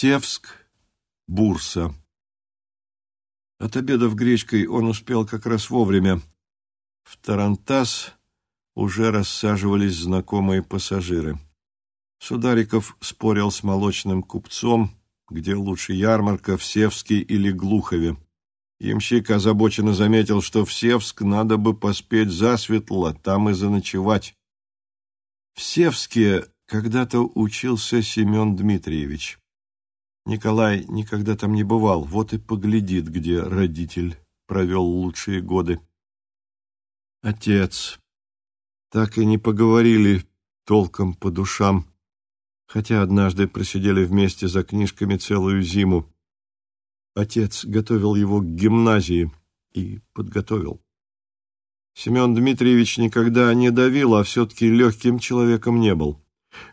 Севск, Бурса. От обеда в гречкой он успел как раз вовремя. В Тарантас уже рассаживались знакомые пассажиры. Судариков спорил с молочным купцом, где лучше ярмарка, в Севске или Глухове. Ямщик озабоченно заметил, что в Севск надо бы поспеть засветло, там и заночевать. В Севске когда-то учился Семен Дмитриевич. Николай никогда там не бывал, вот и поглядит, где родитель провел лучшие годы. Отец. Так и не поговорили толком по душам, хотя однажды просидели вместе за книжками целую зиму. Отец готовил его к гимназии и подготовил. Семен Дмитриевич никогда не давил, а все-таки легким человеком не был.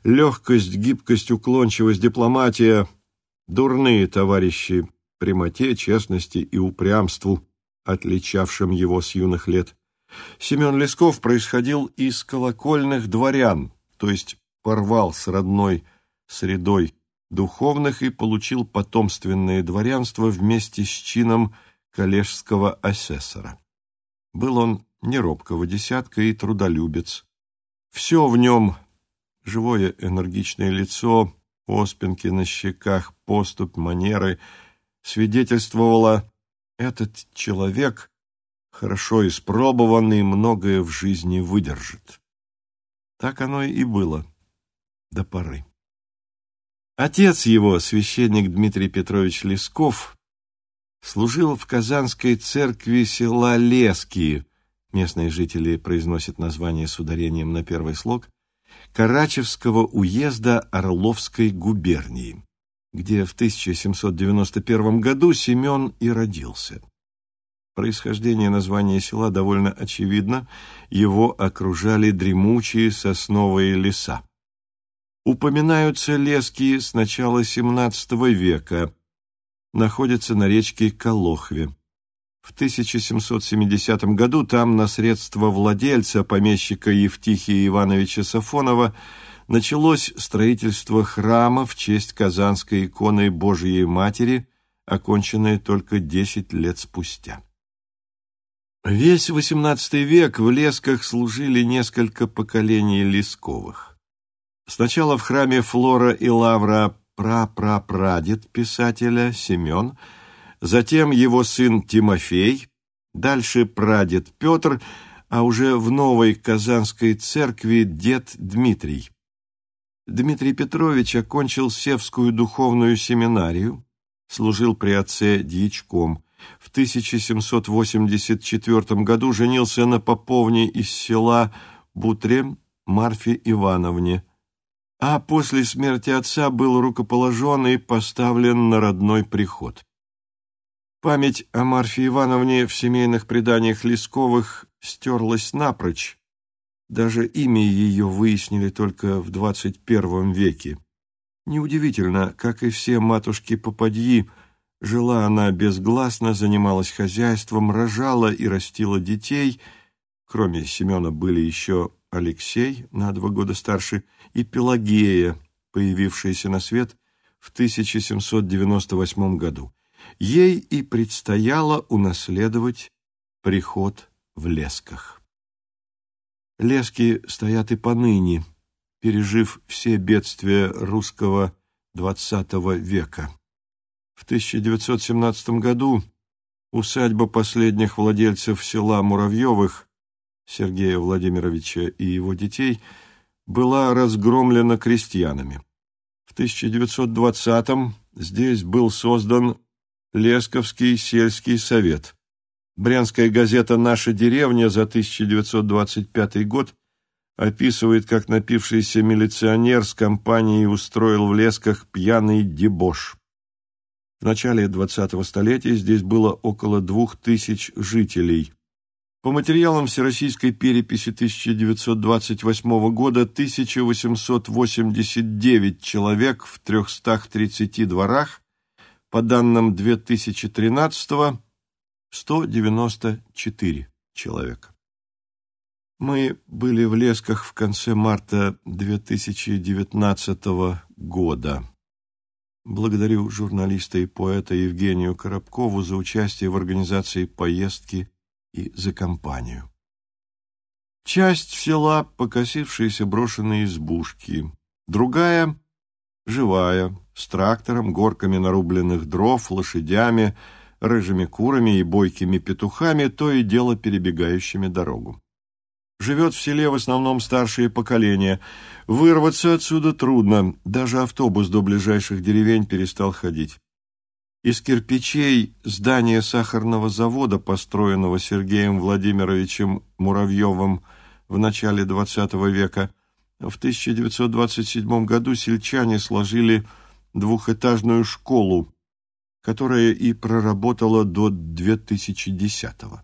Легкость, гибкость, уклончивость, дипломатия — дурные товарищи прямоте, честности и упрямству, отличавшим его с юных лет. Семен Лесков происходил из колокольных дворян, то есть порвал с родной средой духовных и получил потомственное дворянство вместе с чином коллежского асессора. Был он неробкого десятка и трудолюбец. Все в нем — живое энергичное лицо, оспинки на щеках, поступь, манеры — свидетельствовало, этот человек хорошо испробованный, многое в жизни выдержит. Так оно и было до поры. Отец его, священник Дмитрий Петрович Лесков, служил в Казанской церкви села Лески, местные жители произносят название с ударением на первый слог, Карачевского уезда Орловской губернии, где в 1791 году Семен и родился. Происхождение названия села довольно очевидно, его окружали дремучие сосновые леса. Упоминаются лески с начала XVII века, находятся на речке Колохве. В 1770 году там на средства владельца, помещика Евтихия Ивановича Сафонова, началось строительство храма в честь Казанской иконы Божией Матери, оконченное только 10 лет спустя. Весь XVIII век в Лесках служили несколько поколений Лесковых. Сначала в храме Флора и Лавра прапрапрадед писателя Семен – затем его сын Тимофей, дальше прадед Петр, а уже в новой Казанской церкви дед Дмитрий. Дмитрий Петрович окончил Севскую духовную семинарию, служил при отце дьячком. В 1784 году женился на поповне из села Бутре Марфе Ивановне, а после смерти отца был рукоположен и поставлен на родной приход. Память о Марфе Ивановне в семейных преданиях Лесковых стерлась напрочь. Даже имя ее выяснили только в двадцать первом веке. Неудивительно, как и все матушки-попадьи, жила она безгласно, занималась хозяйством, рожала и растила детей. Кроме Семена были еще Алексей, на два года старше, и Пелагея, появившаяся на свет в 1798 году ей и предстояло унаследовать приход в Лесках. Лески стоят и поныне, пережив все бедствия русского XX века. В 1917 году усадьба последних владельцев села Муравьевых, Сергея Владимировича и его детей, была разгромлена крестьянами. В 1920-м здесь был создан Лесковский сельский совет. Брянская газета «Наша деревня» за 1925 год описывает, как напившийся милиционер с компанией устроил в Лесках пьяный дебош. В начале 20-го столетия здесь было около двух тысяч жителей. По материалам Всероссийской переписи 1928 года 1889 человек в 330 дворах по данным 2013-го, 194 человека. Мы были в Лесках в конце марта 2019 года. Благодарю журналиста и поэта Евгению Коробкову за участие в организации поездки и за компанию. Часть села — покосившиеся брошенные избушки, другая — живая, с трактором, горками нарубленных дров, лошадями, рыжими курами и бойкими петухами, то и дело перебегающими дорогу. Живет в селе в основном старшее поколение. Вырваться отсюда трудно, даже автобус до ближайших деревень перестал ходить. Из кирпичей здание сахарного завода, построенного Сергеем Владимировичем Муравьевым в начале XX века, в 1927 году сельчане сложили двухэтажную школу, которая и проработала до 2010 года.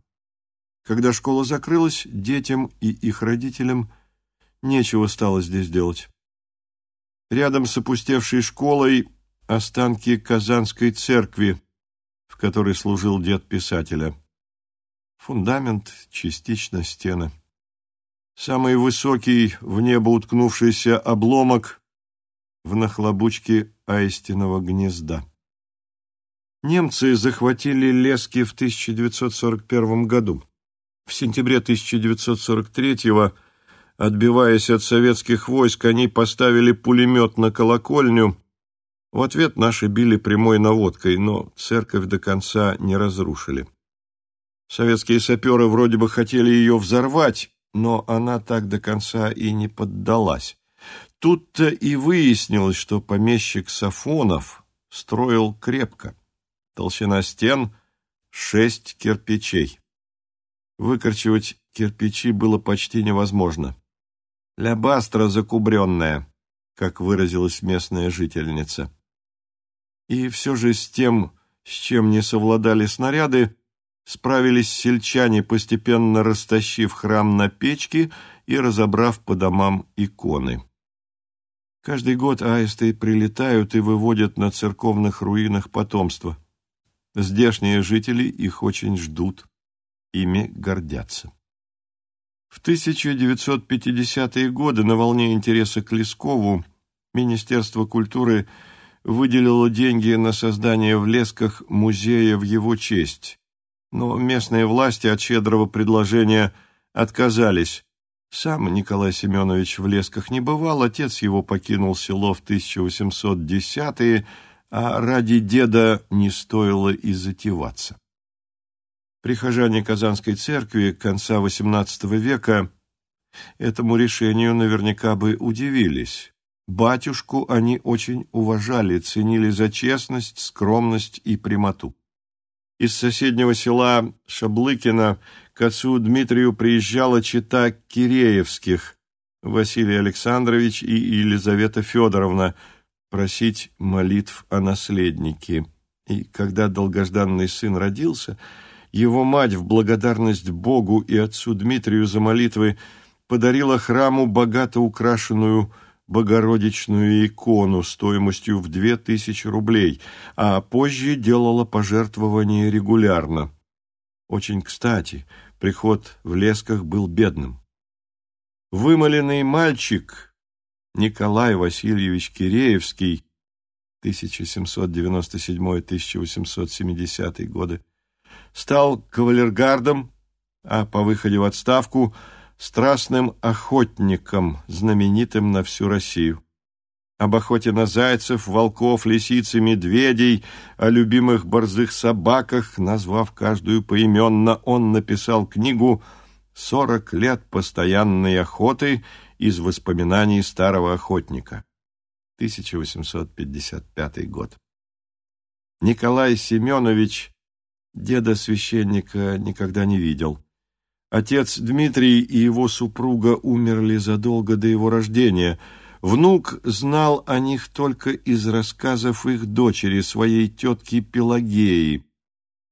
Когда школа закрылась, детям и их родителям нечего стало здесь делать. Рядом с опустевшей школой останки Казанской церкви, в которой служил дед писателя. Фундамент, частично стены. Самый высокий в небо уткнувшийся обломок в нахлобучке аистиного гнезда. Немцы захватили Лески в 1941 году. В сентябре 1943-го, отбиваясь от советских войск, они поставили пулемет на колокольню. В ответ наши били прямой наводкой, но церковь до конца не разрушили. Советские саперы вроде бы хотели ее взорвать, но она так до конца и не поддалась. Тут-то и выяснилось, что помещик Сафонов строил крепко. Толщина стен — шесть кирпичей. Выкорчевать кирпичи было почти невозможно. «Лябастра закубренная», как выразилась местная жительница. И все же с тем, с чем не совладали снаряды, справились сельчане, постепенно растащив храм на печки и разобрав по домам иконы. Каждый год аисты прилетают и выводят на церковных руинах потомство. Здешние жители их очень ждут ими гордятся. В 1950-е годы на волне интереса к Лескову Министерство культуры выделило деньги на создание в Лесках музея в его честь, но местные власти от щедрого предложения отказались. Сам Николай Семенович в Лесках не бывал, отец его покинул село в 1810-е, а ради деда не стоило и затеваться. Прихожане Казанской церкви конца XVIII века этому решению наверняка бы удивились. Батюшку они очень уважали, ценили за честность, скромность и прямоту. Из соседнего села Шаблыкина к отцу Дмитрию приезжала чита Киреевских, Василий Александрович и Елизавета Федоровна, просить молитв о наследнике. И когда долгожданный сын родился – его мать в благодарность Богу и отцу Дмитрию за молитвы подарила храму богато украшенную Богородичную икону стоимостью в две тысячи рублей, а позже делала пожертвования регулярно. Очень кстати, приход в Лесках был бедным. Вымоленный мальчик Николай Васильевич Киреевский 1797-1870 годы стал кавалергардом, а по выходе в отставку страстным охотником, знаменитым на всю Россию. Об охоте на зайцев, волков, лисиц и медведей, о любимых борзых собаках, назвав каждую поименно, он написал книгу «Сорок лет постоянной охоты» из воспоминаний старого охотника. 1855 год. Николай Семенович Деда священника никогда не видел. Отец Дмитрий и его супруга умерли задолго до его рождения. Внук знал о них только из рассказов их дочери, своей тетки Пелагеи,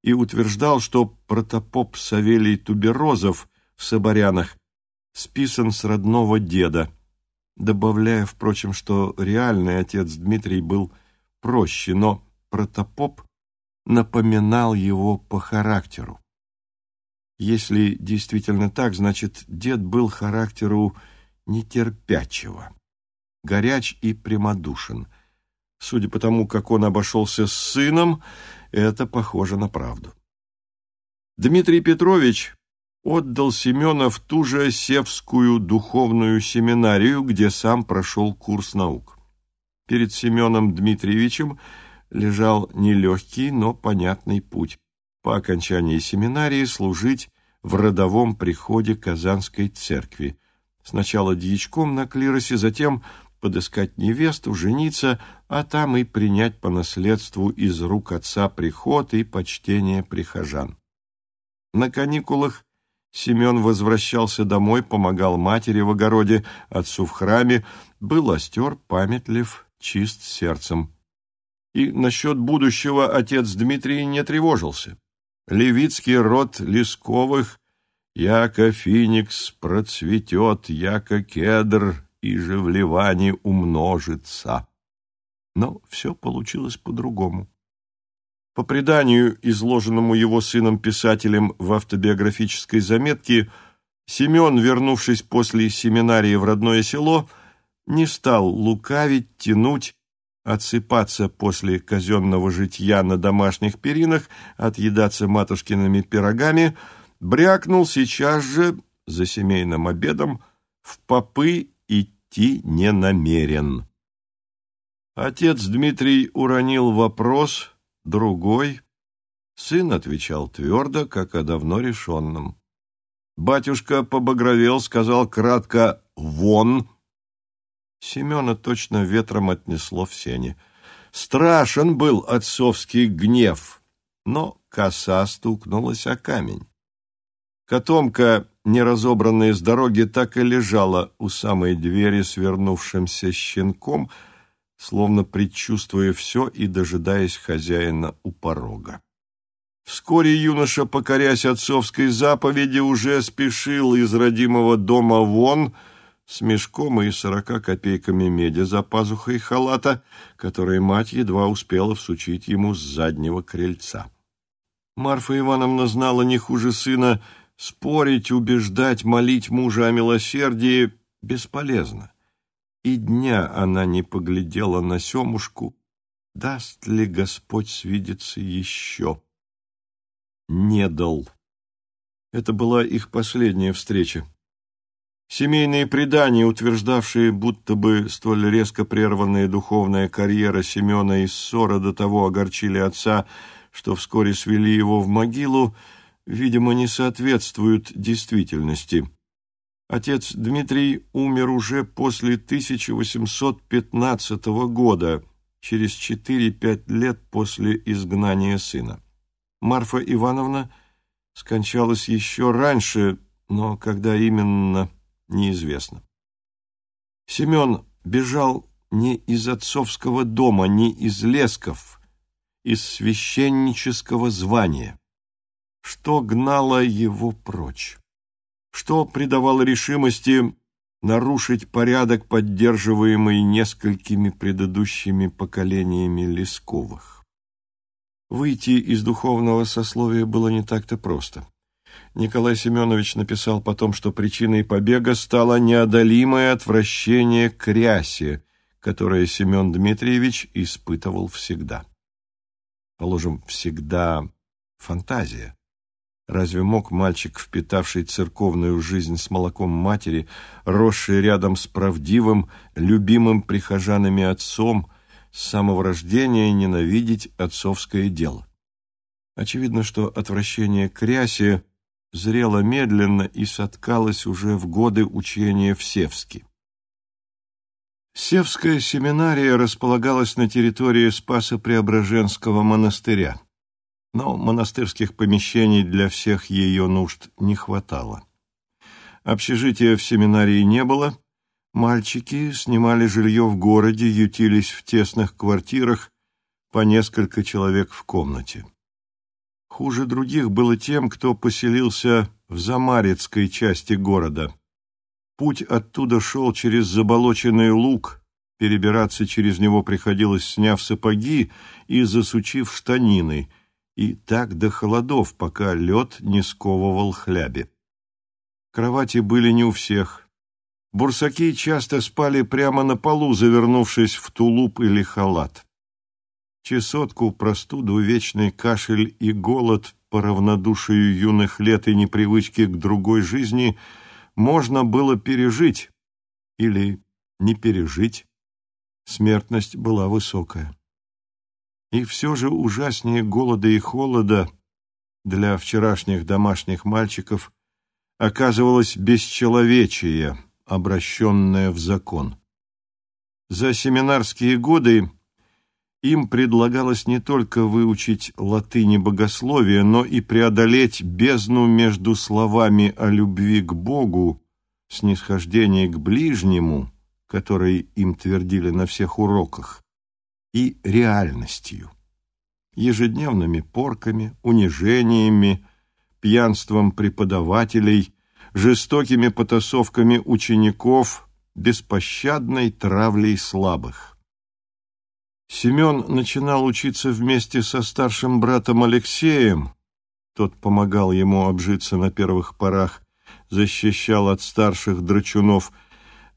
и утверждал, что протопоп Савелий Туберозов в Соборянах списан с родного деда, добавляя, впрочем, что реальный отец Дмитрий был проще, но протопоп напоминал его по характеру. Если действительно так, значит, дед был характеру нетерпячего, горяч и прямодушен. Судя по тому, как он обошелся с сыном, это похоже на правду. Дмитрий Петрович отдал Семена в ту же Севскую духовную семинарию, где сам прошел курс наук. Перед Семеном Дмитриевичем лежал нелегкий, но понятный путь. По окончании семинарии служить в родовом приходе Казанской церкви. Сначала дьячком на клиросе, затем подыскать невесту, жениться, а там и принять по наследству из рук отца приход и почтение прихожан. На каникулах Семен возвращался домой, помогал матери в огороде, отцу в храме, был остер, памятлив, чист сердцем. И насчет будущего отец Дмитрий не тревожился. Левицкий род Лесковых, яко финикс процветет, яко кедр, и же в Ливане умножится. Но все получилось по-другому. По преданию, изложенному его сыном-писателем в автобиографической заметке, Семен, вернувшись после семинарии в родное село, не стал лукавить, тянуть, отсыпаться после казенного житья на домашних перинах, отъедаться матушкиными пирогами, брякнул сейчас же, за семейным обедом, в попы идти не намерен. Отец Дмитрий уронил вопрос, другой. Сын отвечал твердо, как о давно решенном. Батюшка побагровел, сказал кратко «вон». Семена точно ветром отнесло в сене. Страшен был отцовский гнев, но коса стукнулась о камень. Котомка, неразобранная с дороги, так и лежала у самой двери свернувшимся щенком — словно предчувствуя все и дожидаясь хозяина у порога. Вскоре юноша, покорясь отцовской заповеди, уже спешил из родимого дома вон с мешком и сорока копейками меди за пазухой халата, которые мать едва успела всучить ему с заднего крыльца. Марфа Ивановна знала не хуже сына, спорить, убеждать, молить мужа о милосердии бесполезно и дня она не поглядела на Семушку, даст ли Господь свидеться еще. Не дал. Это была их последняя встреча. Семейные предания, утверждавшие, будто бы столь резко прерванная духовная карьера Семена и ссора до того огорчили отца, что вскоре свели его в могилу, видимо, не соответствуют действительности. Отец Дмитрий умер уже после 1815 года, через 4-5 лет после изгнания сына. Марфа Ивановна скончалась еще раньше, но когда именно, неизвестно. Семен бежал не из отцовского дома, не из Лесков, из священнического звания. Что гнало его прочь? что придавало решимости нарушить порядок, поддерживаемый несколькими предыдущими поколениями Лесковых. Выйти из духовного сословия было не так-то просто. Николай Семенович написал потом, что причиной побега стало неодолимое отвращение к рясе, которое Семен Дмитриевич испытывал всегда. Положим, всегда фантазия. Разве мог мальчик, впитавший церковную жизнь с молоком матери, росший рядом с правдивым, любимым прихожанами отцом, с самого рождения ненавидеть отцовское дело? Очевидно, что отвращение к рясе зрело медленно и соткалось уже в годы учения в Севске. Севская семинария располагалась на территории Спасо-Преображенского монастыря но монастырских помещений для всех ее нужд не хватало. Общежития в семинарии не было, мальчики снимали жилье в городе, ютились в тесных квартирах, по несколько человек в комнате. Хуже других было тем, кто поселился в Замарецкой части города. Путь оттуда шел через заболоченный луг, перебираться через него приходилось, сняв сапоги и засучив штанины – и так до холодов, пока лед не сковывал хляби. Кровати были не у всех. Бурсаки часто спали прямо на полу, завернувшись в тулуп или халат. чесотку, простуду, вечный кашель и голод по равнодушию юных лет и непривычки к другой жизни можно было пережить или не пережить. Смертность была высокая. И все же ужаснее голода и холода для вчерашних домашних мальчиков оказывалось бесчеловечие, обращенное в закон. За семинарские годы им предлагалось не только выучить латыни богословия, но и преодолеть бездну между словами о любви к Богу, снисхождении к ближнему, которые им твердили на всех уроках, и реальностью, ежедневными порками, унижениями, пьянством преподавателей, жестокими потасовками учеников, беспощадной травлей слабых. Семен начинал учиться вместе со старшим братом Алексеем, тот помогал ему обжиться на первых порах, защищал от старших драчунов,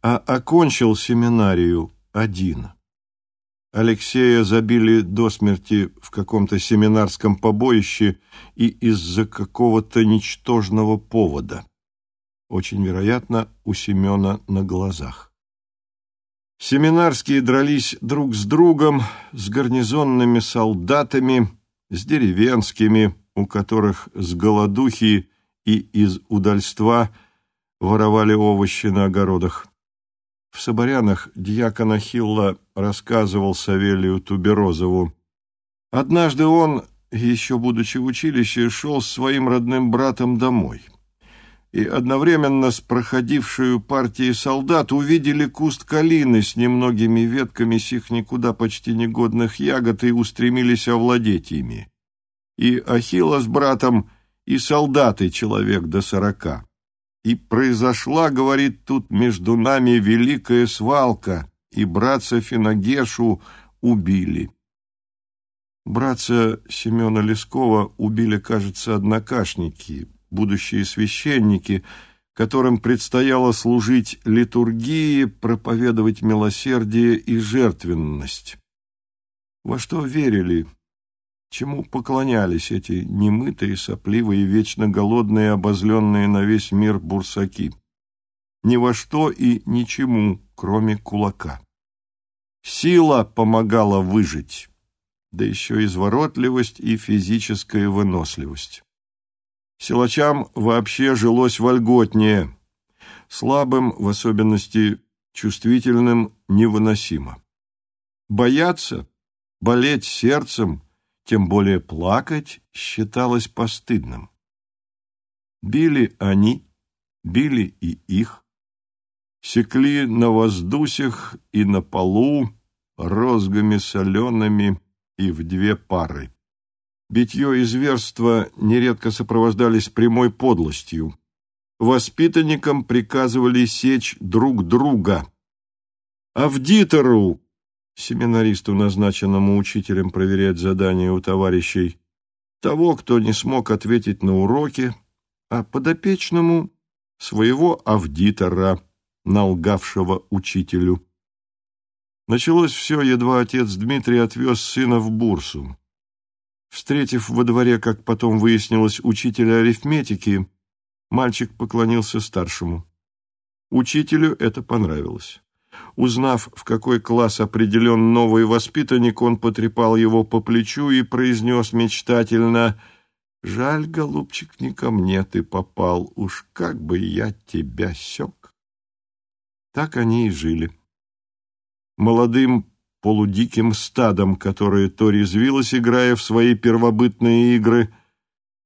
а окончил семинарию один. Алексея забили до смерти в каком-то семинарском побоище и из-за какого-то ничтожного повода очень вероятно, у Семена на глазах. Семинарские дрались друг с другом, с гарнизонными солдатами, с деревенскими, у которых с голодухи и из удальства воровали овощи на огородах. В Соборянах дьякон Ахилла рассказывал Савелию Туберозову. Однажды он, еще будучи в училище, шел с своим родным братом домой и одновременно с проходившую партией солдат увидели куст калины с немногими ветками сих никуда почти негодных ягод и устремились овладеть ими. И Ахилла с братом, и солдаты человек до сорока. И произошла, говорит, тут между нами великая свалка, и братца Финогешу убили. Братца Семена Лескова убили, кажется, однокашники, будущие священники, которым предстояло служить литургии, проповедовать милосердие и жертвенность. Во что верили, чему поклонялись эти немытые, сопливые, вечно голодные, обозленные на весь мир бурсаки? Ни во что и ничему, кроме кулака. Сила помогала выжить, да еще изворотливость и физическая выносливость. Силачам вообще жилось вольготнее, слабым, в особенности чувствительным, невыносимо. Бояться, болеть сердцем, тем более плакать, считалось постыдным. Били они, били и их, секли на воздусях и на полу розгами солеными и в две пары. Битье и зверство нередко сопровождались прямой подлостью. Воспитанникам приказывали сечь друг друга. Авдитору, семинаристу, назначенному учителем проверять задания у товарищей, того, кто не смог ответить на уроки, а подопечному своего авдитора, налгавшего учителю. Началось все, едва отец Дмитрий отвез сына в бурсу. Встретив во дворе, как потом выяснилось, учителя арифметики, мальчик поклонился старшему. Учителю это понравилось. Узнав, в какой класс определен новый воспитанник, он потрепал его по плечу и произнес мечтательно «Жаль, голубчик, не ко мне ты попал, уж как бы я тебя сёк». Так они и жили. Молодым полудиким стадом, которое то резвилось, играя в свои первобытные игры,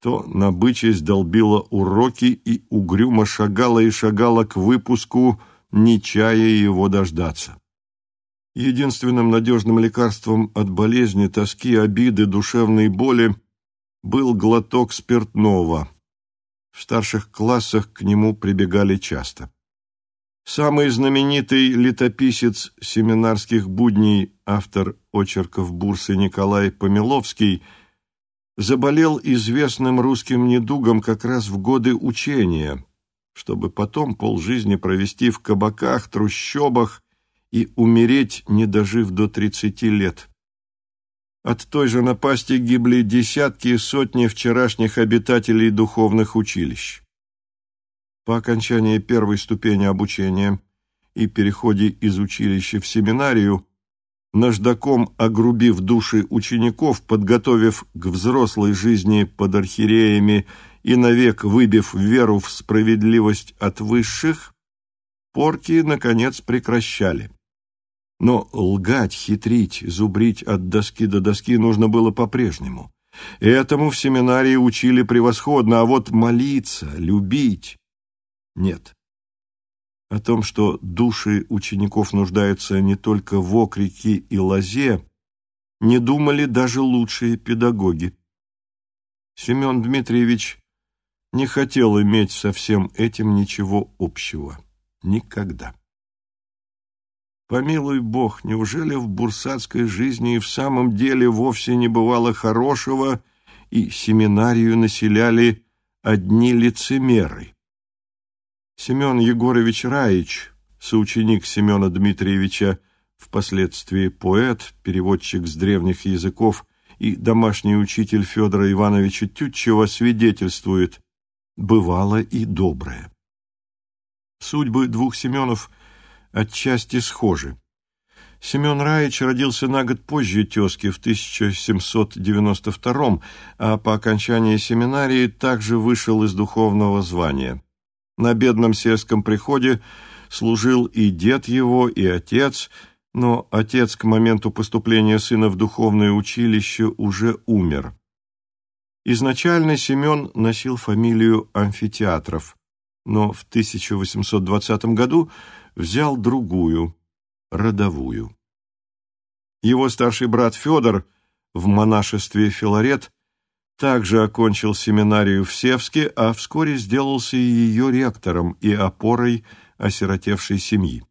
то, набычась, долбила уроки и угрюмо шагала и шагала к выпуску, не чая его дождаться. Единственным надежным лекарством от болезни, тоски, обиды, душевной боли был глоток спиртного. В старших классах к нему прибегали часто. Самый знаменитый летописец семинарских будней, автор очерков бурсы Николай Помиловский, заболел известным русским недугом как раз в годы учения, чтобы потом полжизни провести в кабаках, трущобах и умереть, не дожив до тридцати лет. От той же напасти гибли десятки и сотни вчерашних обитателей духовных училищ. По окончании первой ступени обучения и переходе из училища в семинарию, наждаком огрубив души учеников, подготовив к взрослой жизни под архиереями и навек выбив веру в справедливость от высших, порки, наконец, прекращали. Но лгать, хитрить, зубрить от доски до доски нужно было по-прежнему. Этому в семинарии учили превосходно, а вот молиться, любить — нет. О том, что души учеников нуждаются не только в окрике и лозе, не думали даже лучшие педагоги. Семен Дмитриевич не хотел иметь со всем этим ничего общего. Никогда. Помилуй Бог, неужели в бурсатской жизни и в самом деле вовсе не бывало хорошего, и семинарию населяли одни лицемеры? Семен Егорович Раич, соученик Семена Дмитриевича, впоследствии поэт, переводчик с древних языков и домашний учитель Федора Ивановича Тютчева свидетельствует «бывало и доброе». Судьбы двух Семенов – отчасти схожи. Семен Раич родился на год позже тезки, в 1792 а по окончании семинарии также вышел из духовного звания. На бедном сельском приходе служил и дед его, и отец, но отец к моменту поступления сына в духовное училище уже умер. Изначально Семен носил фамилию Амфитеатров, но в 1820 году взял другую, родовую. Его старший брат Федор в монашестве Филарет также окончил семинарию в Севске, а вскоре сделался и ее ректором и опорой осиротевшей семьи.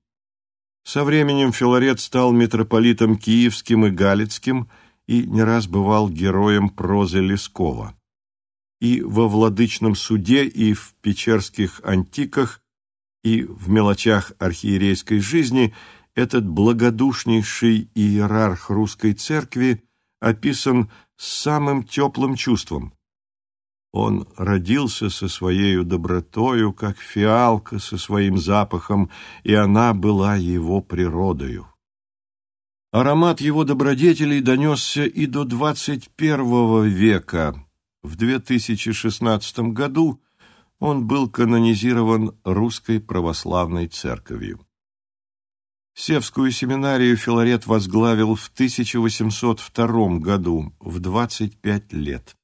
Со временем Филарет стал митрополитом Киевским и Галицким и не раз бывал героем прозы Лескова. И во Владычном суде, и в Печерских антиках и в мелочах архиерейской жизни этот благодушнейший иерарх русской церкви описан с самым теплым чувством. Он родился со своей добротою, как фиалка со своим запахом, и она была его природою. Аромат его добродетелей донесся и до двадцать первого века. В 2016 году он был канонизирован Русской Православной Церковью. Севскую семинарию Филарет возглавил в 1802 году, в 25 лет.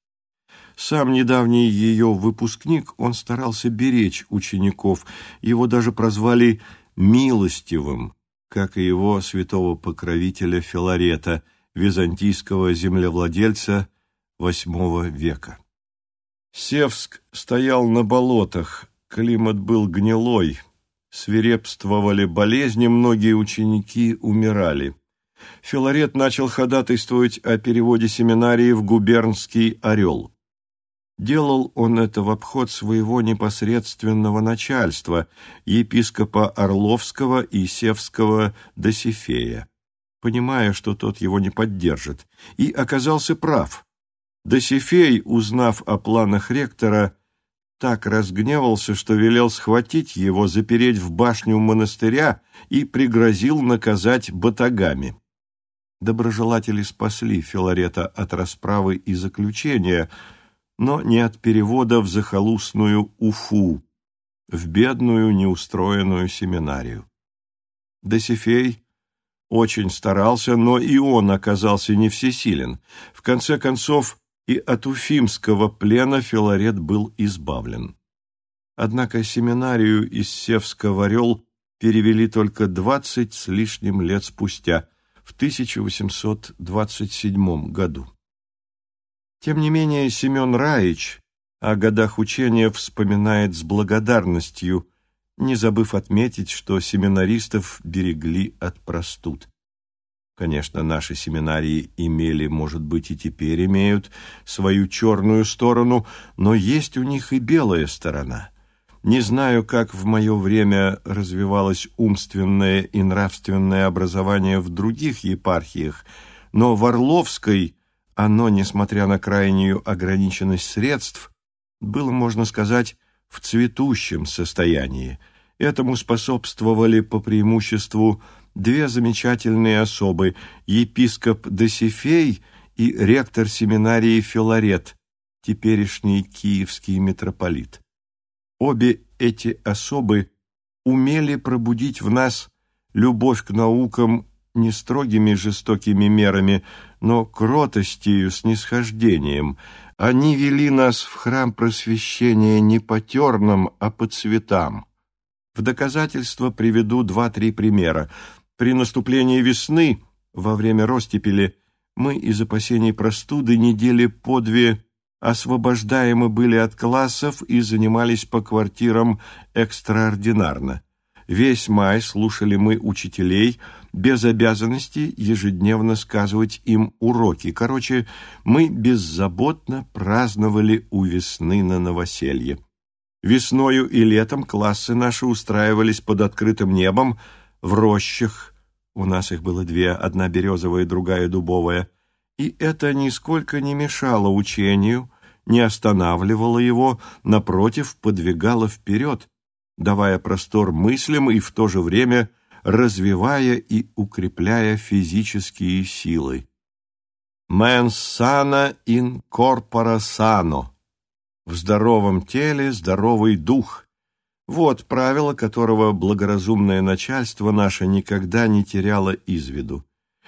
Сам недавний ее выпускник, он старался беречь учеников, его даже прозвали «милостивым», как и его святого покровителя Филарета, византийского землевладельца VIII века. Севск стоял на болотах, климат был гнилой, свирепствовали болезни, многие ученики умирали. Филарет начал ходатайствовать о переводе семинарии в губернский «Орел». Делал он это в обход своего непосредственного начальства, епископа Орловского и Севского Досифея, понимая, что тот его не поддержит, и оказался прав. Досифей, узнав о планах ректора, так разгневался, что велел схватить его, запереть в башню монастыря и пригрозил наказать батагами. Доброжелатели спасли Филарета от расправы и заключения, но не от перевода в захолустную Уфу, в бедную неустроенную семинарию. Досифей очень старался, но и он оказался не всесилен. В конце концов, и от уфимского плена Филарет был избавлен. Однако семинарию из Севска в Орел перевели только двадцать с лишним лет спустя, в 1827 году. Тем не менее, Семен Раич о годах учения вспоминает с благодарностью, не забыв отметить, что семинаристов берегли от простуд. Конечно, наши семинарии имели, может быть, и теперь имеют свою черную сторону, но есть у них и белая сторона. Не знаю, как в мое время развивалось умственное и нравственное образование в других епархиях, но в Орловской оно, несмотря на крайнюю ограниченность средств, было, можно сказать, в цветущем состоянии. Этому способствовали по преимуществу две замечательные особы – епископ Досифей и ректор семинарии Филарет, теперешний киевский митрополит. Обе эти особы умели пробудить в нас любовь к наукам не строгими жестокими мерами, но кротостью, снисхождением. Они вели нас в храм просвещения не по тернам, а по цветам. В доказательство приведу два-три примера. При наступлении весны, во время ростепели, мы из опасений простуды недели по две освобождаемы были от классов и занимались по квартирам экстраординарно. Весь май слушали мы учителей, без обязанности ежедневно сказывать им уроки. Короче, мы беззаботно праздновали у весны на новоселье. Весною и летом классы наши устраивались под открытым небом, в рощах. У нас их было две, одна березовая, другая дубовая. И это нисколько не мешало учению, не останавливало его, напротив, подвигало вперед, давая простор мыслям и в то же время развивая и укрепляя физические силы. «Mens sana in corpora sano» — «в здоровом теле здоровый дух» — вот правило, которого благоразумное начальство наше никогда не теряло из виду.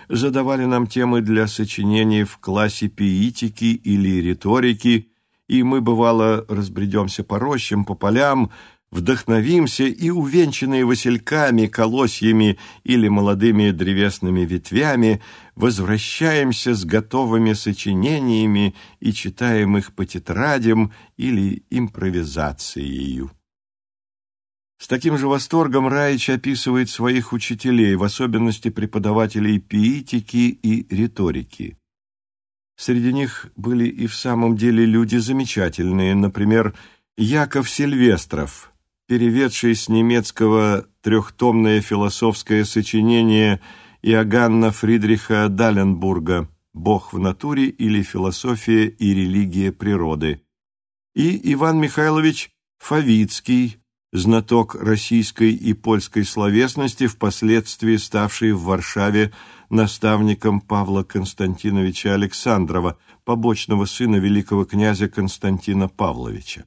Задавали нам темы для сочинений в классе пиитики или риторики, и мы, бывало, разбредемся по рощам, по полям, вдохновимся и, увенчанные васильками, колосьями или молодыми древесными ветвями, возвращаемся с готовыми сочинениями и читаем их по тетрадям или импровизацией. С таким же восторгом Раич описывает своих учителей, в особенности преподавателей пиитики и риторики. Среди них были и в самом деле люди замечательные, например, Яков Сильвестров, переведший с немецкого трехтомное философское сочинение Иоганна Фридриха Даленбурга «Бог в натуре» или «Философия и религия природы», и Иван Михайлович Фавицкий, знаток российской и польской словесности, впоследствии ставший в Варшаве наставником Павла Константиновича Александрова, побочного сына великого князя Константина Павловича.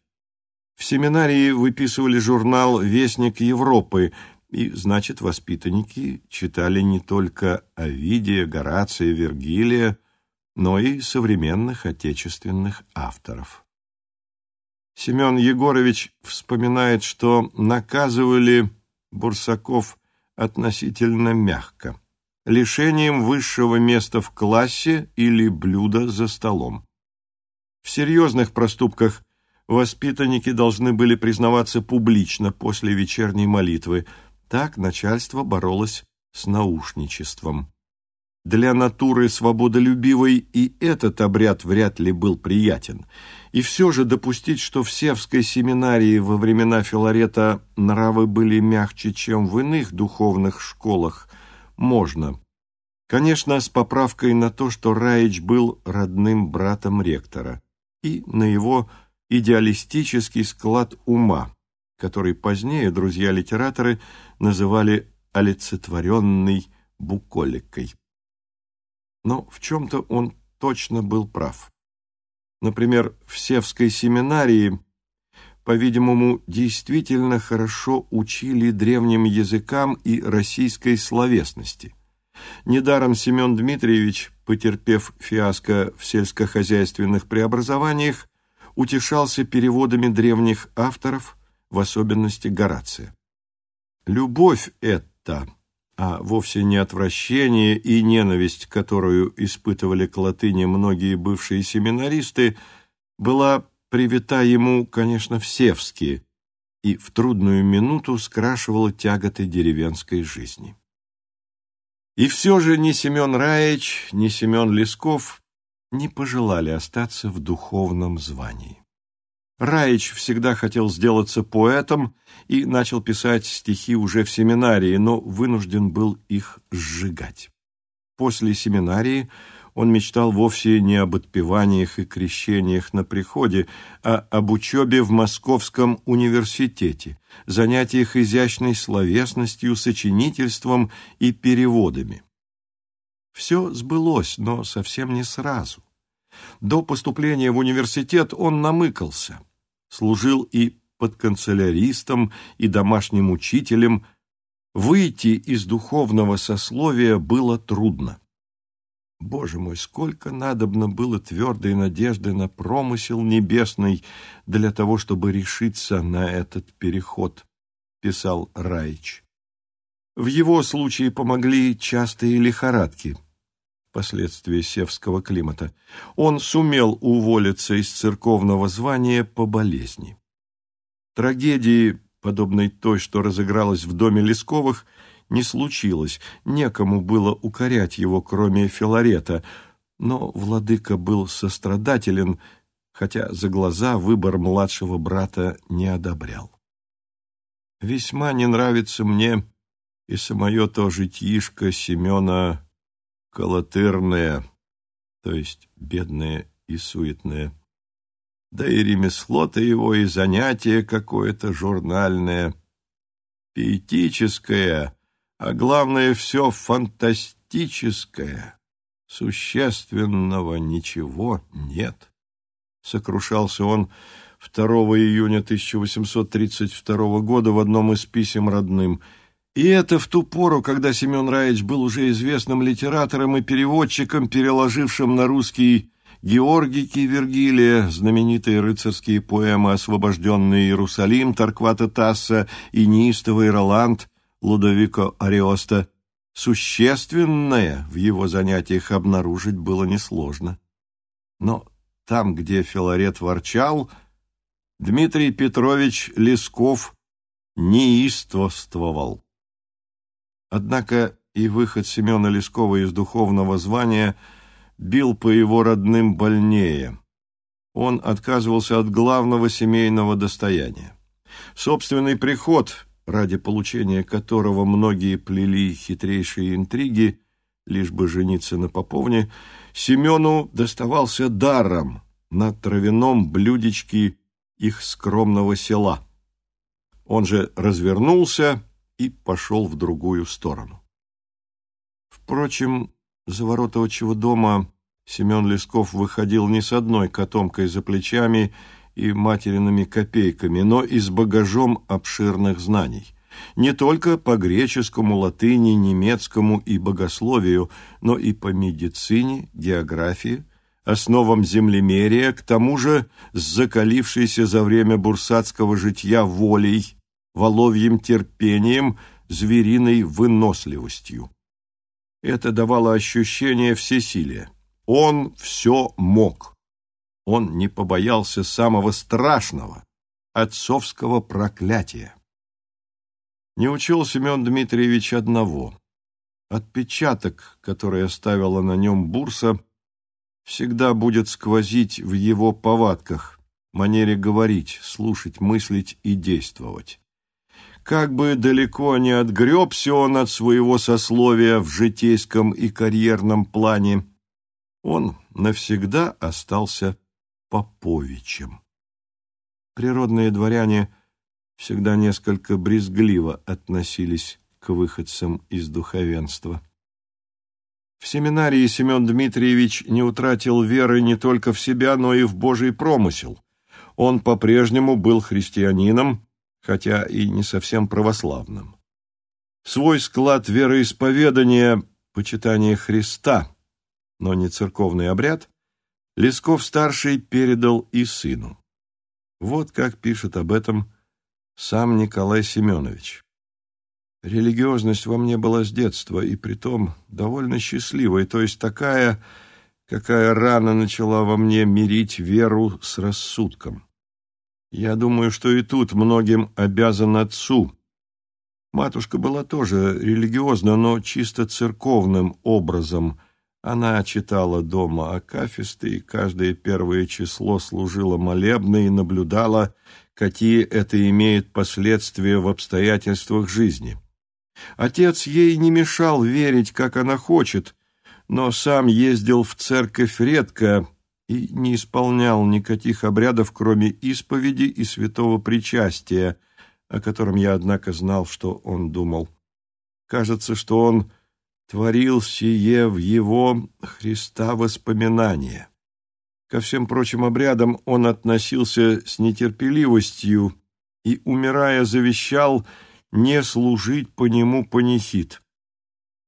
В семинарии выписывали журнал «Вестник Европы», и, значит, воспитанники читали не только Овидия, Горация, Вергилия, но и современных отечественных авторов. Семен Егорович вспоминает, что наказывали Бурсаков относительно мягко лишением высшего места в классе или блюда за столом. В серьезных проступках воспитанники должны были признаваться публично после вечерней молитвы. Так начальство боролось с наушничеством. Для натуры свободолюбивой и этот обряд вряд ли был приятен. И все же допустить, что в Севской семинарии во времена Филарета нравы были мягче, чем в иных духовных школах, можно. Конечно, с поправкой на то, что Раич был родным братом ректора, и на его идеалистический склад ума, который позднее друзья-литераторы называли олицетворенной буколикой. Но в чем-то он точно был прав. Например, в Севской семинарии, по-видимому, действительно хорошо учили древним языкам и российской словесности. Недаром Семен Дмитриевич, потерпев фиаско в сельскохозяйственных преобразованиях, утешался переводами древних авторов, в особенности Горация. Любовь эта, а вовсе не отвращение и ненависть, которую испытывали к латыни многие бывшие семинаристы, была привита ему, конечно, в Севске и в трудную минуту скрашивала тяготы деревенской жизни. И все же ни Семен Раич, ни Семен Лесков не пожелали остаться в духовном звании. Раич всегда хотел сделаться поэтом и начал писать стихи уже в семинарии, но вынужден был их сжигать. после семинарии он мечтал вовсе не об отпеваниях и крещениях на приходе, а об учебе в Московском университете, занятиях изящной словесностью, сочинительством и переводами. Все сбылось, но совсем не сразу. До поступления в университет он намыкался, служил и подканцеляристом, и домашним учителем. Выйти из духовного сословия было трудно. Боже мой, сколько надобно было твердой надежды на промысел небесный для того, чтобы решиться на этот переход, писал Раич. В его случае помогли частые лихорадки, последствия севского климата. Он сумел уволиться из церковного звания по болезни. Трагедии, подобной той, что разыгралась в доме Лесковых, не случилось, некому было укорять его, кроме Филарета, но владыка был сострадателен, хотя за глаза выбор младшего брата не одобрял. Весьма не нравится мне и самое то житишко Семена Колотырное, то есть бедное и суетное. Да и ремесло-то его, и занятие какое-то журнальное, пиетическое, а главное, все фантастическое. Существенного ничего нет. Сокрушался он 2 июня 1832 года в одном из писем родным. И это в ту пору, когда Семен Раич был уже известным литератором и переводчиком, переложившим на русский Георгики Вергилия, знаменитые рыцарские поэмы «Освобожденный Иерусалим» Тарквата Тасса и «Неистовый Роланд» Лудовико Ариоста, существенное в его занятиях обнаружить было несложно. Но там, где Филарет ворчал, Дмитрий Петрович Лесков неистовствовал. Однако и выход Семена Лескова из духовного звания бил по его родным больнее. Он отказывался от главного семейного достояния. Собственный приход ради получения которого многие плели хитрейшие интриги, лишь бы жениться на поповне, Семену доставался даром на травяном блюдечке их скромного села. Он же развернулся и пошел в другую сторону. Впрочем, за ворота отчего дома Семен Лесков выходил не с одной котомкой за плечами и материными копейками, но и с багажом обширных знаний. Не только по греческому, латыни, немецкому и богословию, но и по медицине, географии, основам землемерия, к тому же с закалившейся за время бурсатского житья волей, воловьим терпением, звериной выносливостью. Это давало ощущение всесилия. Он все мог. Он не побоялся самого страшного – отцовского проклятия. Не учел Семен Дмитриевич одного. Отпечаток, который оставила на нем бурса, всегда будет сквозить в его повадках, манере говорить, слушать, мыслить и действовать. Как бы далеко не отгребся он от своего сословия в житейском и карьерном плане, он навсегда остался Поповичем. Природные дворяне всегда несколько брезгливо относились к выходцам из духовенства. В семинарии Семен Дмитриевич не утратил веры не только в себя, но и в Божий промысел. Он по-прежнему был христианином, хотя и не совсем православным. Свой склад вероисповедания, почитание Христа, но не церковный обряд, Лесков-старший передал и сыну. Вот как пишет об этом сам Николай Семенович. Религиозность во мне была с детства, и притом довольно счастливой, то есть такая, какая рано начала во мне мирить веру с рассудком. Я думаю, что и тут многим обязан отцу. Матушка была тоже религиозна, но чисто церковным образом – она читала дома акафисты, и каждое первое число служила молебной и наблюдала, какие это имеет последствия в обстоятельствах жизни. Отец ей не мешал верить, как она хочет, но сам ездил в церковь редко и не исполнял никаких обрядов, кроме исповеди и святого причастия, о котором я, однако, знал, что он думал. Кажется, что он творил сие в его Христа воспоминания. Ко всем прочим обрядам он относился с нетерпеливостью и, умирая, завещал не служить по нему панихид.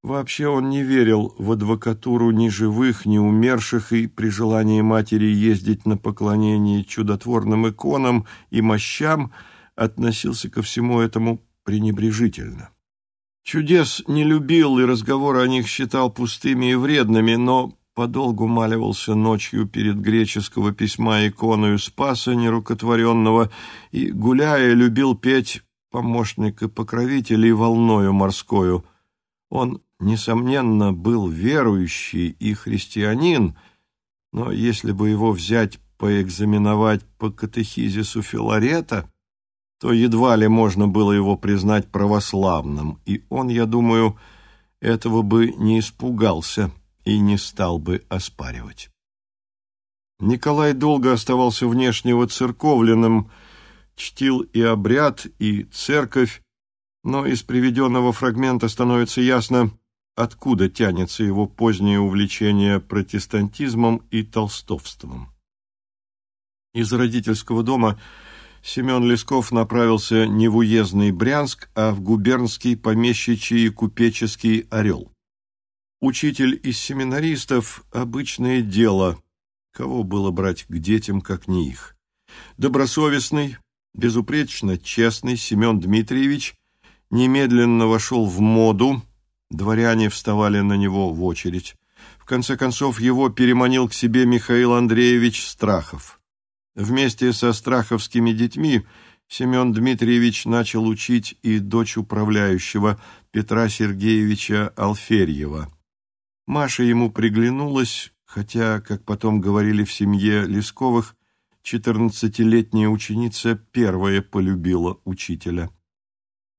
Вообще он не верил в адвокатуру ни живых, ни умерших, и при желании матери ездить на поклонение чудотворным иконам и мощам относился ко всему этому пренебрежительно. Чудес не любил и разговоры о них считал пустыми и вредными, но подолгу маливался ночью перед греческого письма иконою Спаса нерукотворенного и, гуляя, любил петь помощник и покровитель волною морскою. Он, несомненно, был верующий и христианин, но если бы его взять поэкзаменовать по катехизису Филарета, то едва ли можно было его признать православным, и он, я думаю, этого бы не испугался и не стал бы оспаривать. Николай долго оставался внешнего церковленным, чтил и обряд, и церковь, но из приведенного фрагмента становится ясно, откуда тянется его позднее увлечение протестантизмом и толстовством. Из родительского дома Семен Лесков направился не в уездный Брянск, а в губернский помещичий купеческий «Орел». Учитель из семинаристов – обычное дело, кого было брать к детям, как не их. Добросовестный, безупречно честный Семен Дмитриевич немедленно вошел в моду, дворяне вставали на него в очередь. В конце концов, его переманил к себе Михаил Андреевич Страхов. Вместе со страховскими детьми Семен Дмитриевич начал учить и дочь управляющего Петра Сергеевича Алферьева. Маша ему приглянулась, хотя, как потом говорили в семье Лесковых, четырнадцатилетняя ученица первая полюбила учителя.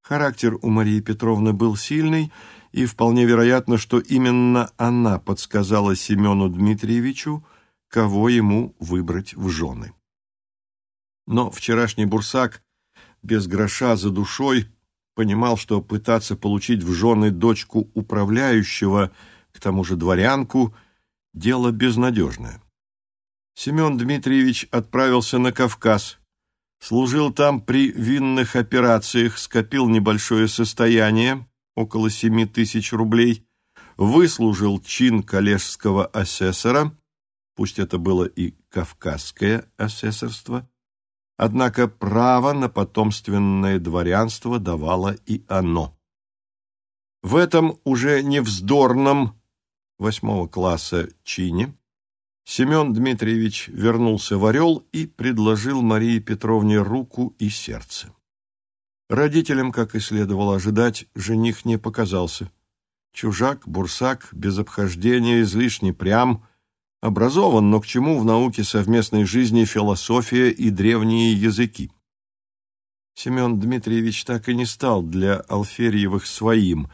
Характер у Марии Петровны был сильный, и вполне вероятно, что именно она подсказала Семену Дмитриевичу, кого ему выбрать в жены. Но вчерашний бурсак, без гроша за душой, понимал, что пытаться получить в жены дочку управляющего, к тому же дворянку, дело безнадежное. Семен Дмитриевич отправился на Кавказ, служил там при винных операциях, скопил небольшое состояние, около семи тысяч рублей, выслужил чин коллежского асессора, пусть это было и кавказское асессорство, Однако право на потомственное дворянство давало и оно. В этом уже не вздорном восьмого класса чине Семен Дмитриевич вернулся в Орел и предложил Марии Петровне руку и сердце. Родителям, как и следовало ожидать, жених не показался. Чужак, бурсак, без обхождения, излишне прям – Образован, но к чему в науке совместной жизни философия и древние языки? Семен Дмитриевич так и не стал для Алферьевых своим,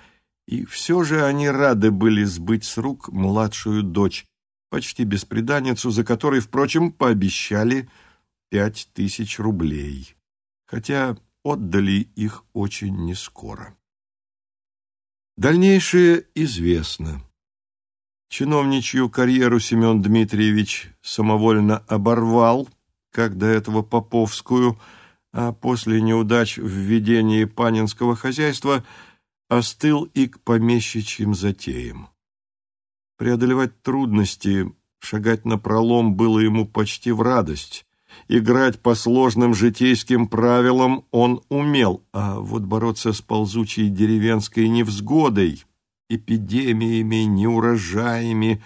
и все же они рады были сбыть с рук младшую дочь, почти бесприданницу, за которой, впрочем, пообещали пять тысяч рублей, хотя отдали их очень нескоро. Дальнейшее известно. Чиновничью карьеру Семен Дмитриевич самовольно оборвал, как до этого Поповскую, а после неудач в ведении панинского хозяйства остыл и к помещичьим затеям. Преодолевать трудности, шагать на пролом было ему почти в радость. Играть по сложным житейским правилам он умел, а вот бороться с ползучей деревенской невзгодой эпидемиями, неурожаями,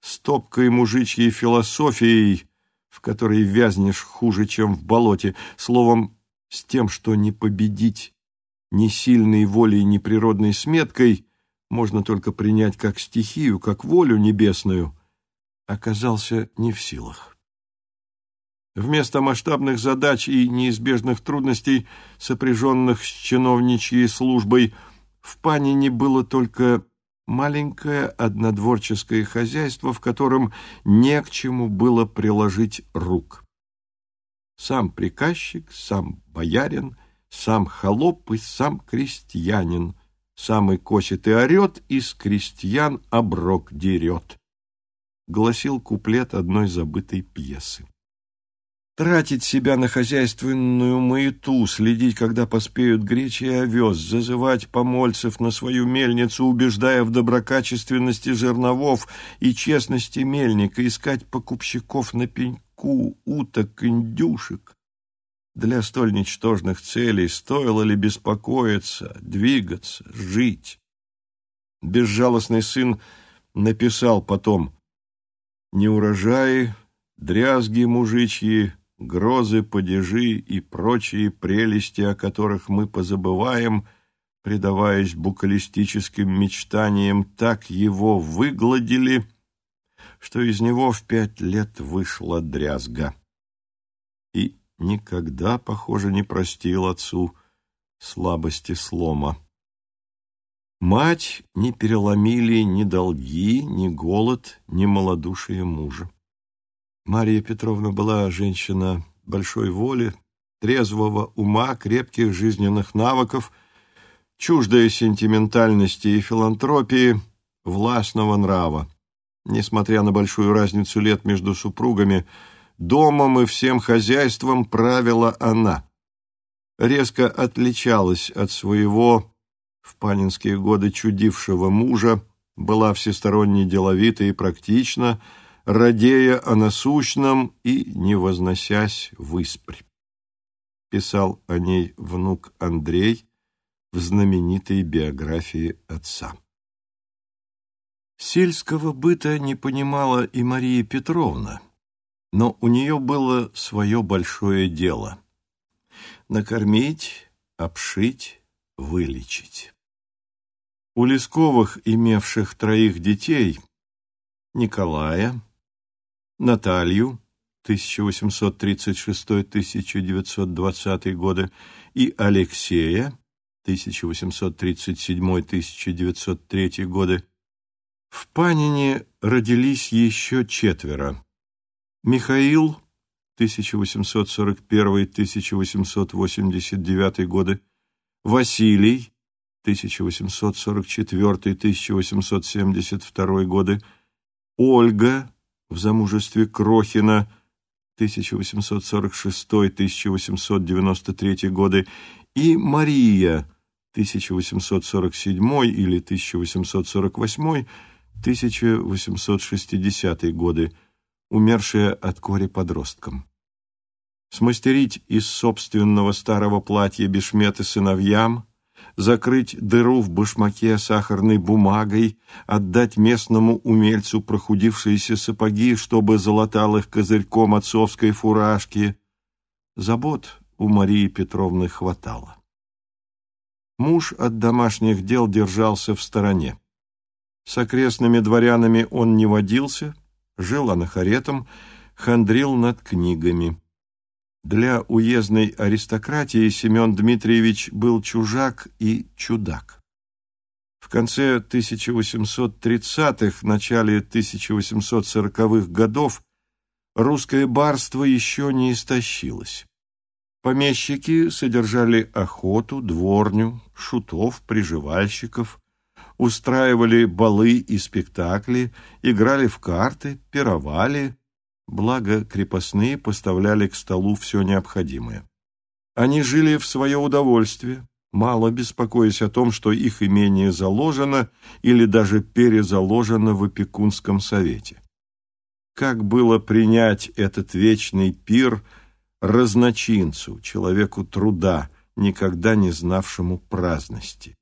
стопкой мужичьей философией, в которой вязнешь хуже, чем в болоте, словом, с тем, что не победить ни сильной волей, ни природной сметкой, можно только принять как стихию, как волю небесную, оказался не в силах. Вместо масштабных задач и неизбежных трудностей, сопряженных с чиновничьей службой, в Панине было только маленькое однодворческое хозяйство, в котором не к чему было приложить рук. Сам приказчик, сам боярин, сам холоп и сам крестьянин, самый косит и орет, из крестьян оброк дерет, гласил куплет одной забытой пьесы. Тратить себя на хозяйственную маяту, следить, когда поспеют гречи и овес, зазывать помольцев на свою мельницу, убеждая в доброкачественности жерновов и честности мельника, искать покупщиков на пеньку, уток, индюшек. Для столь ничтожных целей стоило ли беспокоиться, двигаться, жить? Безжалостный сын написал потом «Неурожаи, дрязги мужичьи, грозы, падежи и прочие прелести, о которых мы позабываем, предаваясь букалистическим мечтаниям, так его выгладили, что из него в пять лет вышла дрязга. И никогда, похоже, не простил отцу слабости слома. Мать не переломили ни долги, ни голод, ни малодушие мужа. Мария Петровна была женщина большой воли, трезвого ума, крепких жизненных навыков, чуждая сентиментальности и филантропии, властного нрава. Несмотря на большую разницу лет между супругами, домом и всем хозяйством правила она. Резко отличалась от своего в панинские годы чудившего мужа, была всесторонне деловита и практична, радея о насущном и не возносясь в испрь. Писал о ней внук Андрей в знаменитой биографии отца. Сельского быта не понимала и Мария Петровна, но у нее было свое большое дело — накормить, обшить, вылечить. У Лесковых, имевших троих детей, Николая, Наталью 1836-1920 годы и Алексея 1837-1903 годы, в Панине родились еще четверо. Михаил 1841-1889 годы, Василий 1844-1872 годы, Ольга в замужестве Крохина 1846-1893 годы и Мария 1847 или 1848-1860 годы, умершая от кори подростком. Смастерить из собственного старого платья бешметы сыновьям – закрыть дыру в башмаке сахарной бумагой, отдать местному умельцу прохудившиеся сапоги, чтобы залатал их козырьком отцовской фуражки. Забот у Марии Петровны хватало. Муж от домашних дел держался в стороне. С окрестными дворянами он не водился, жил анахаретом, хандрил над книгами. Для уездной аристократии Семен Дмитриевич был чужак и чудак. В конце 1830-х, начале 1840-х годов русское барство еще не истощилось. Помещики содержали охоту, дворню, шутов, приживальщиков, устраивали балы и спектакли, играли в карты, пировали, благо крепостные поставляли к столу все необходимое. Они жили в свое удовольствие, мало беспокоясь о том, что их имение заложено или даже перезаложено в опекунском совете. Как было принять этот вечный пир разночинцу, человеку труда, никогда не знавшему праздности?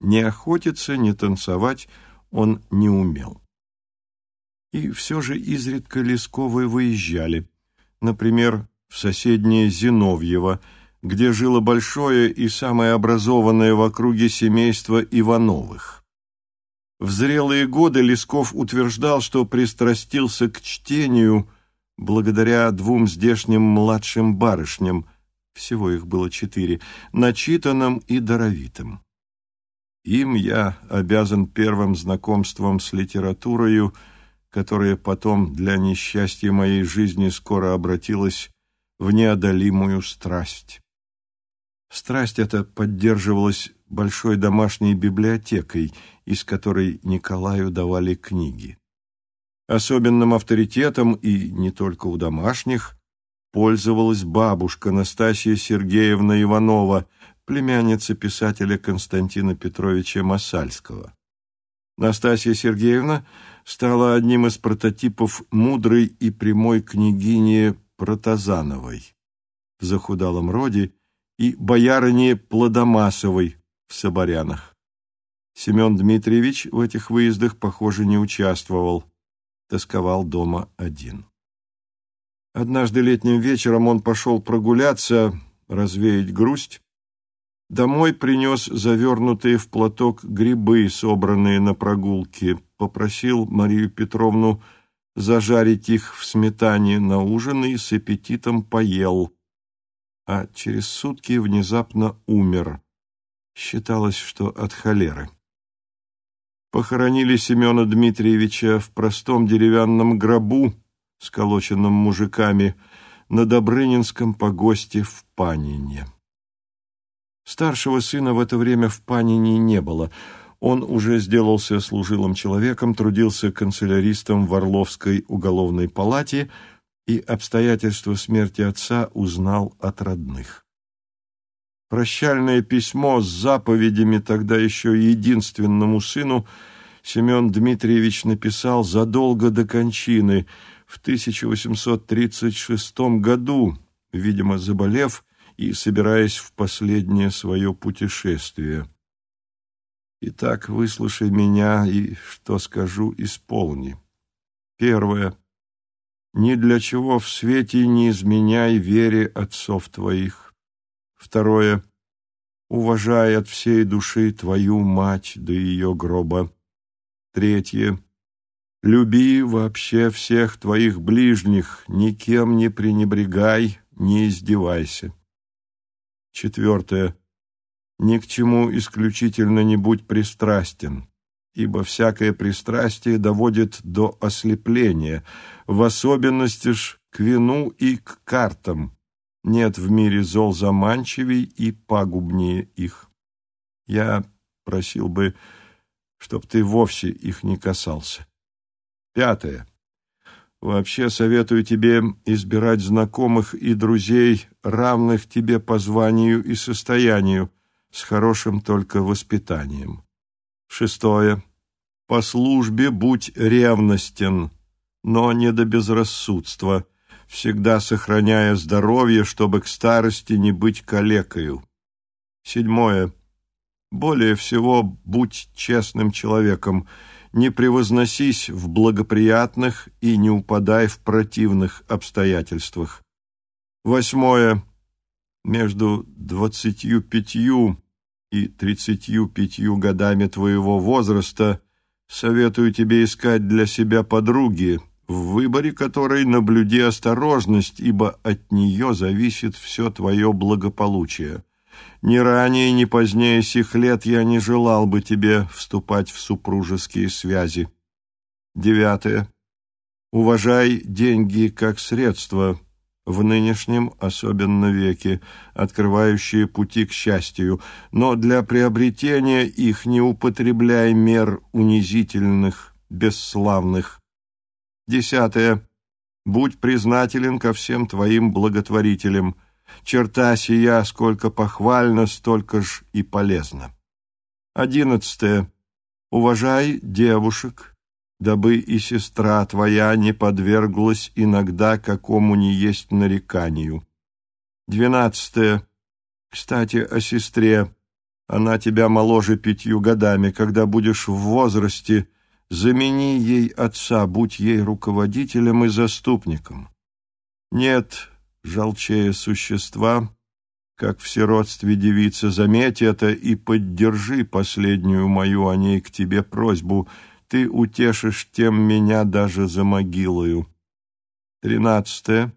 Не охотиться, не танцевать он не умел. И все же изредка Лесковы выезжали, например, в соседнее Зиновьево, где жило большое и самое образованное в округе семейство Ивановых. В зрелые годы Лесков утверждал, что пристрастился к чтению благодаря двум здешним младшим барышням, всего их было четыре, начитанным и даровитым. Им я обязан первым знакомством с литературою, которая потом для несчастья моей жизни скоро обратилась в неодолимую страсть. Страсть эта поддерживалась большой домашней библиотекой, из которой Николаю давали книги. Особенным авторитетом, и не только у домашних, пользовалась бабушка Настасья Сергеевна Иванова, племянница писателя Константина Петровича Масальского. Настасья Сергеевна стала одним из прототипов мудрой и прямой княгини Протазановой в захудалом роде и боярыни Плодомасовой в Соборянах. Семен Дмитриевич в этих выездах, похоже, не участвовал, тосковал дома один. Однажды летним вечером он пошел прогуляться, развеять грусть. Домой принес завернутые в платок грибы, собранные на прогулке. Попросил Марию Петровну зажарить их в сметане на ужин и с аппетитом поел. А через сутки внезапно умер. Считалось, что от холеры. Похоронили Семена Дмитриевича в простом деревянном гробу, сколоченном мужиками, на Добрынинском погосте в Панине. Старшего сына в это время в Панине не было. Он уже сделался служилым человеком, трудился канцеляристом в Орловской уголовной палате и обстоятельства смерти отца узнал от родных. Прощальное письмо с заповедями тогда еще единственному сыну Семен Дмитриевич написал задолго до кончины – в 1836 году, видимо, заболев и собираясь в последнее свое путешествие. Итак, выслушай меня и, что скажу, исполни. Первое. Ни для чего в свете не изменяй вере отцов твоих. Второе. Уважай от всей души твою мать до ее гроба. Третье. Люби вообще всех твоих ближних, никем не пренебрегай, не издевайся. Четвертое. Ни к чему исключительно не будь пристрастен, ибо всякое пристрастие доводит до ослепления, в особенности ж к вину и к картам. Нет в мире зол заманчивей и пагубнее их. Я просил бы, чтоб ты вовсе их не касался. Пятое. Вообще советую тебе избирать знакомых и друзей, равных тебе по званию и состоянию, с хорошим только воспитанием. Шестое. По службе будь ревностен, но не до безрассудства, всегда сохраняя здоровье, чтобы к старости не быть калекою. Седьмое. Более всего будь честным человеком, не превозносись в благоприятных и не упадай в противных обстоятельствах. Восьмое. Между двадцатью пятью и тридцатью пятью годами твоего возраста советую тебе искать для себя подруги, в выборе которой наблюди осторожность, ибо от нее зависит все твое благополучие. Ни ранее, ни позднее сих лет я не желал бы тебе вступать в супружеские связи. Девятое. Уважай деньги как средство, в нынешнем особенно веке, открывающие пути к счастью, но для приобретения их не употребляй мер унизительных, бесславных. Десятое. Будь признателен ко всем твоим благотворителям – черта сия сколько похвальна, столько ж и полезна. Одиннадцатое. Уважай девушек, дабы и сестра твоя не подверглась иногда какому ни есть нареканию. Двенадцатое. Кстати, о сестре. Она тебя моложе пятью годами. Когда будешь в возрасте, замени ей отца, будь ей руководителем и заступником. Нет, жалчее существа, как в сиротстве девица, заметь это и поддержи последнюю мою о ней к тебе просьбу, ты утешишь тем меня даже за могилою. Тринадцатое.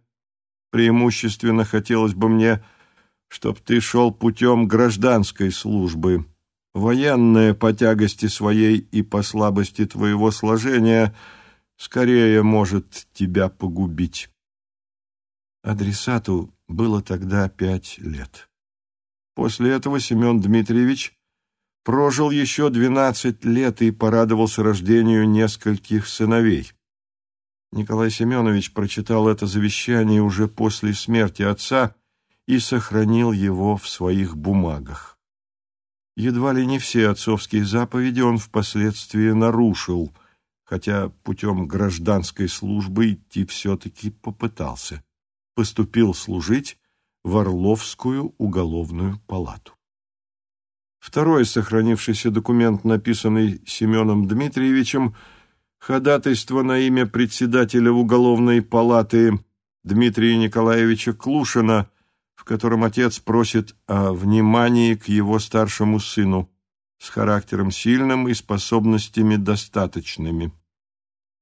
Преимущественно хотелось бы мне, чтоб ты шел путем гражданской службы. Военное по тягости своей и по слабости твоего сложения скорее может тебя погубить. Адресату было тогда пять лет. После этого Семен Дмитриевич прожил еще двенадцать лет и порадовался рождению нескольких сыновей. Николай Семенович прочитал это завещание уже после смерти отца и сохранил его в своих бумагах. Едва ли не все отцовские заповеди он впоследствии нарушил, хотя путем гражданской службы идти все-таки попытался. Поступил служить в Орловскую уголовную палату. Второй сохранившийся документ, написанный Семеном Дмитриевичем, ходатайство на имя председателя уголовной палаты Дмитрия Николаевича Клушина, в котором отец просит о внимании к его старшему сыну с характером сильным и способностями достаточными.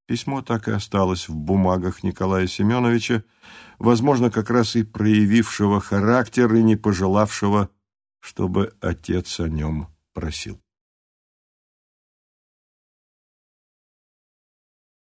Письмо так и осталось в бумагах Николая Семеновича, возможно, как раз и проявившего характер и не пожелавшего, чтобы отец о нем просил.